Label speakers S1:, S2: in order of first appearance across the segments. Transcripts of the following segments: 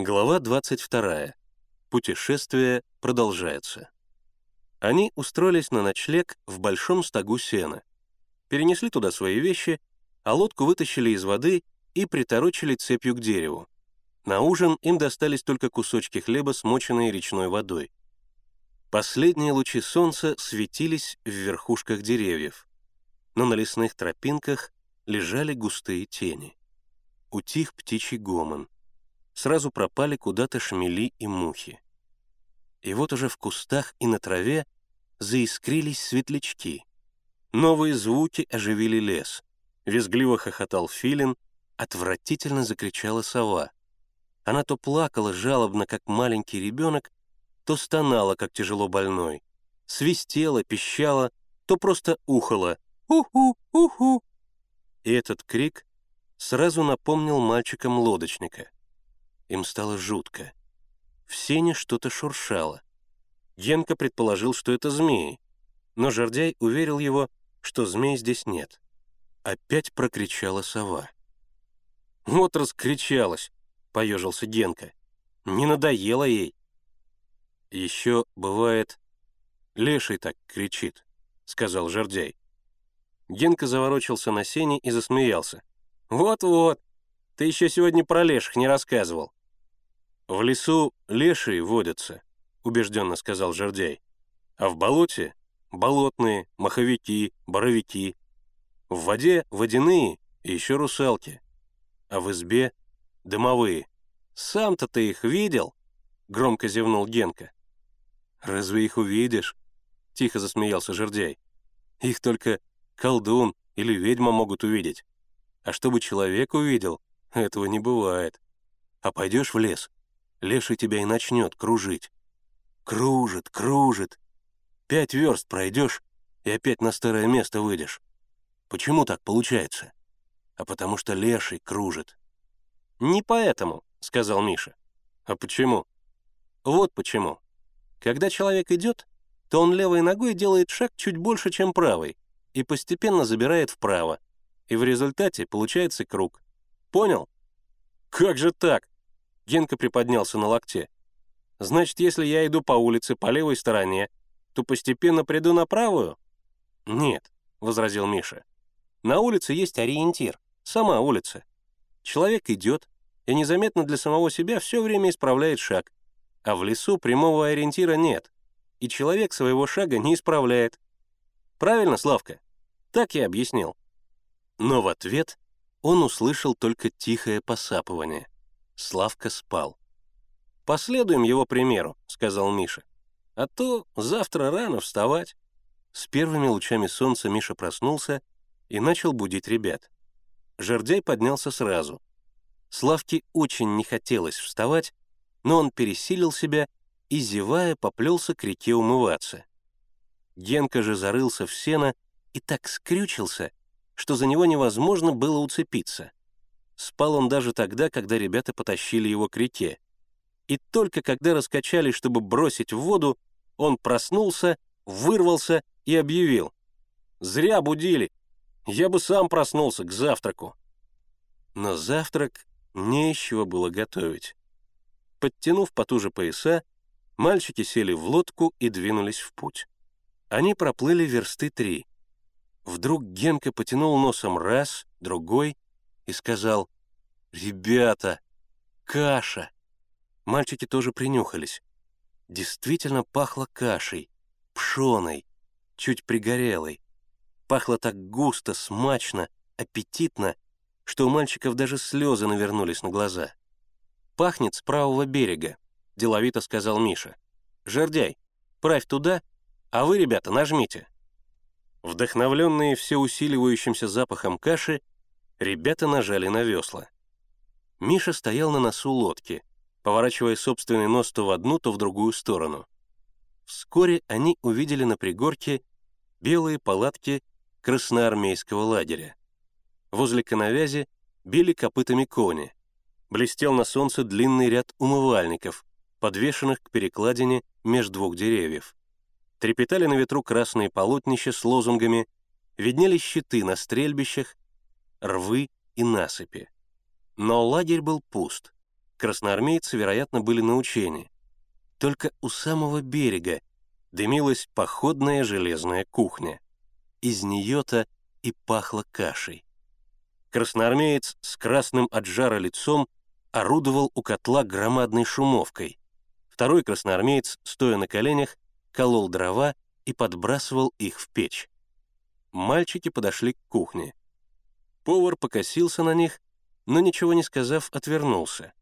S1: Глава 22. Путешествие продолжается. Они устроились на ночлег в большом стогу сена. Перенесли туда свои вещи, а лодку вытащили из воды и приторочили цепью к дереву. На ужин им достались только кусочки хлеба, смоченные речной водой. Последние лучи солнца светились в верхушках деревьев, но на лесных тропинках лежали густые тени. Утих птичий гомон. Сразу пропали куда-то шмели и мухи. И вот уже в кустах и на траве заискрились светлячки. Новые звуки оживили лес. Визгливо хохотал филин, отвратительно закричала сова. Она то плакала жалобно, как маленький ребенок, то стонала, как тяжело больной, свистела, пищала, то просто ухала «Уху! Уху!». И этот крик сразу напомнил мальчикам лодочника. Им стало жутко. В сене что-то шуршало. Генка предположил, что это змеи, но Жердяй уверил его, что змей здесь нет. Опять прокричала сова. «Вот раскричалась!» — поежился Генка. «Не надоело ей!» «Еще бывает, леший так кричит», — сказал Жердяй. Генка заворочился на сене и засмеялся. «Вот-вот, ты еще сегодня про леших не рассказывал». «В лесу лешие водятся», — убежденно сказал Жердяй. «А в болоте — болотные, маховики, боровики. В воде — водяные и еще русалки. А в избе — дымовые. Сам-то ты их видел?» — громко зевнул Генка. «Разве их увидишь?» — тихо засмеялся Жердяй. «Их только колдун или ведьма могут увидеть. А чтобы человек увидел, этого не бывает. А пойдешь в лес, леший тебя и начнет кружить. Кружит, кружит. Пять верст пройдешь и опять на старое место выйдешь. Почему так получается? А потому что леший кружит. «Не поэтому», — сказал Миша. «А почему?» «Вот почему. Когда человек идет, то он левой ногой делает шаг чуть больше, чем правой, и постепенно забирает вправо. И в результате получается круг. Понял? Как же так? Генка приподнялся на локте. Значит, если я иду по улице по левой стороне, то постепенно приду на правую? Нет, возразил Миша. На улице есть ориентир, сама улица. Человек идет и незаметно для самого себя все время исправляет шаг, а в лесу прямого ориентира нет, и человек своего шага не исправляет. Правильно, Славка? Так я объяснил. Но в ответ он услышал только тихое посапывание. Славка спал. «Последуем его примеру», — сказал Миша. «А то завтра рано вставать». С первыми лучами солнца Миша проснулся и начал будить ребят. Жердяй поднялся сразу. Славке очень не хотелось вставать, но он пересилил себя и, зевая, поплелся к реке умываться. Генка же зарылся в сено и так скрючился, что за него невозможно было уцепиться. Спал он даже тогда, когда ребята потащили его к реке. И только когда раскачали, чтобы бросить в воду, он проснулся, вырвался и объявил. «Зря будили. Я бы сам проснулся к завтраку». Но завтрак не было готовить. Подтянув потуже пояса, мальчики сели в лодку и двинулись в путь. Они проплыли версты три. Вдруг Генка потянул носом раз, другой и сказал «Ребята, каша!» Мальчики тоже принюхались. Действительно пахло кашей, пшеной, чуть пригорелой. Пахло так густо, смачно, аппетитно, что у мальчиков даже слезы навернулись на глаза. «Пахнет с правого берега», — деловито сказал Миша. «Жердяй, правь туда, а вы, ребята, нажмите». Вдохновленные всеусиливающимся запахом каши, ребята нажали на весла. Миша стоял на носу лодки, поворачивая собственный нос то в одну, то в другую сторону. Вскоре они увидели на пригорке белые палатки красноармейского лагеря. Возле коновязи били копытами кони блестел на солнце длинный ряд умывальников, подвешенных к перекладине между двух деревьев. Трепетали на ветру красные полотнища с лозунгами, виднелись щиты на стрельбищах, рвы и насыпи. Но лагерь был пуст. красноармейцы, вероятно, были на учении. Только у самого берега дымилась походная железная кухня. Из нее-то и пахло кашей. Красноармеец с красным от жара лицом орудовал у котла громадной шумовкой. Второй красноармеец, стоя на коленях, колол дрова и подбрасывал их в печь. Мальчики подошли к кухне. Повар покосился на них, но ничего не сказав, отвернулся.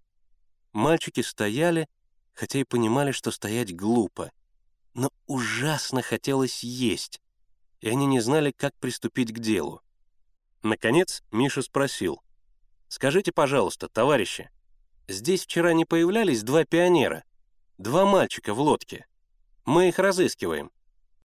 S1: Мальчики стояли, хотя и понимали, что стоять глупо, но ужасно хотелось есть, и они не знали, как приступить к делу. Наконец Миша спросил, «Скажите, пожалуйста, товарищи, здесь вчера не появлялись два пионера, два мальчика в лодке? Мы их разыскиваем.